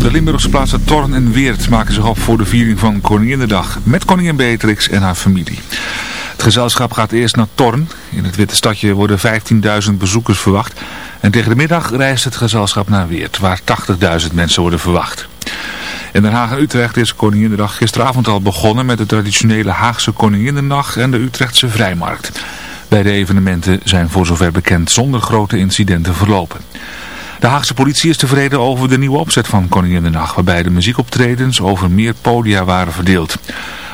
De Limburgse plaatsen Torn en Weert maken zich op voor de viering van Koninginnedag met koningin Beatrix en haar familie. Het gezelschap gaat eerst naar Torn. In het witte stadje worden 15.000 bezoekers verwacht. En tegen de middag reist het gezelschap naar Weert, waar 80.000 mensen worden verwacht. In Den Haag en Utrecht is Koninginnedag gisteravond al begonnen met de traditionele Haagse Koninginnedag en de Utrechtse Vrijmarkt. Beide evenementen zijn voor zover bekend zonder grote incidenten verlopen. De Haagse politie is tevreden over de nieuwe opzet van Koninginnedag, waarbij de muziekoptredens over meer podia waren verdeeld.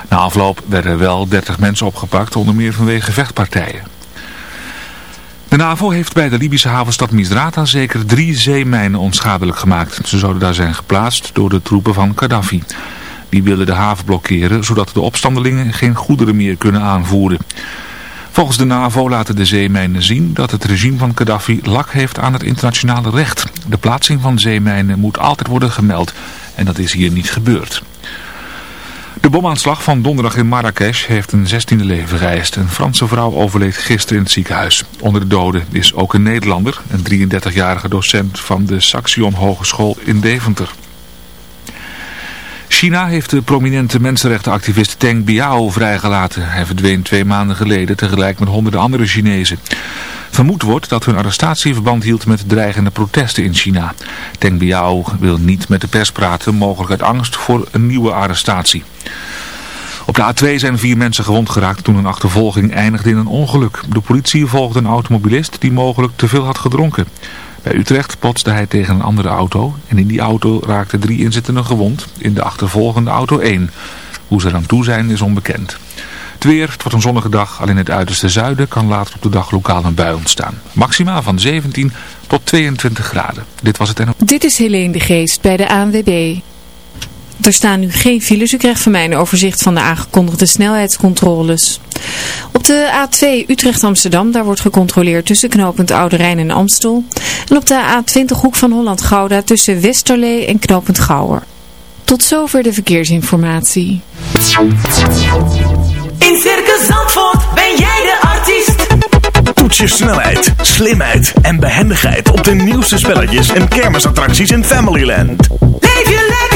Na afloop werden wel 30 mensen opgepakt, onder meer vanwege vechtpartijen. De NAVO heeft bij de Libische havenstad Misrata zeker drie zeemijnen onschadelijk gemaakt. Ze zouden daar zijn geplaatst door de troepen van Gaddafi. Die wilden de haven blokkeren, zodat de opstandelingen geen goederen meer kunnen aanvoeren. Volgens de NAVO laten de zeemijnen zien dat het regime van Gaddafi lak heeft aan het internationale recht. De plaatsing van zeemijnen moet altijd worden gemeld en dat is hier niet gebeurd. De bomaanslag van donderdag in Marrakesh heeft een 16e leven geëist. Een Franse vrouw overleed gisteren in het ziekenhuis. Onder de doden is ook een Nederlander, een 33-jarige docent van de Saxion Hogeschool in Deventer. China heeft de prominente mensenrechtenactivist Teng Biao vrijgelaten. Hij verdween twee maanden geleden tegelijk met honderden andere Chinezen. Vermoed wordt dat hun arrestatie verband hield met dreigende protesten in China. Teng Biao wil niet met de pers praten, mogelijk uit angst voor een nieuwe arrestatie. De A2 zijn vier mensen gewond geraakt toen een achtervolging eindigde in een ongeluk. De politie volgde een automobilist die mogelijk te veel had gedronken. Bij Utrecht potste hij tegen een andere auto en in die auto raakten drie inzittenden gewond, in de achtervolgende auto één. Hoe ze eraan toe zijn is onbekend. Het weer, het wordt een zonnige dag, alleen het uiterste zuiden kan later op de dag lokaal een bui ontstaan. Maximaal van 17 tot 22 graden. Dit was het en... Dit is Helene de Geest bij de ANWB. Er staan nu geen files. U krijgt van mij een overzicht van de aangekondigde snelheidscontroles. Op de A2 Utrecht-Amsterdam, daar wordt gecontroleerd tussen knooppunt Oude Rijn en Amstel. En op de A20 Hoek van Holland-Gouda tussen Westerlee en knooppunt Gouwer. Tot zover de verkeersinformatie. In Circus Zandvoort ben jij de artiest. Toets je snelheid, slimheid en behendigheid op de nieuwste spelletjes en kermisattracties in Familyland. Leef je lekker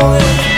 boy.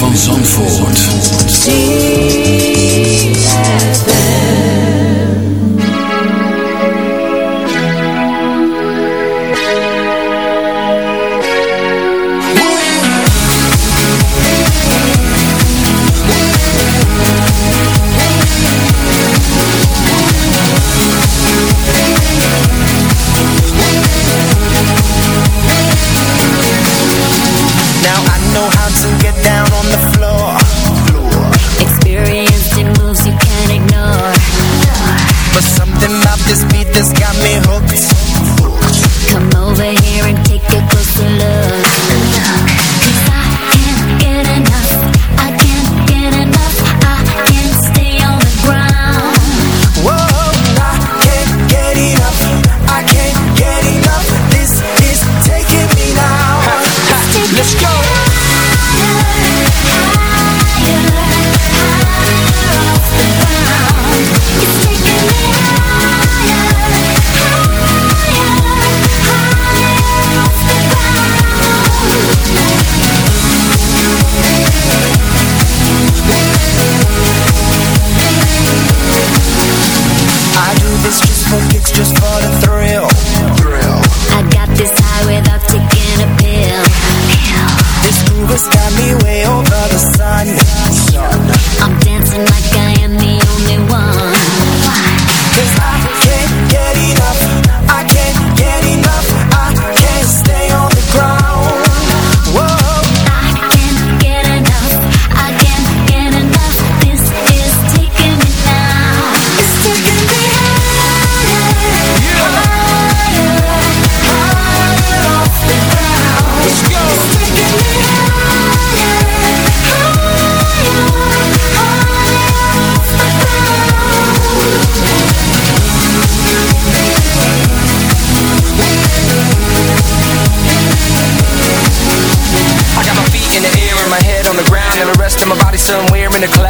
Van Zandvoort. In the clouds.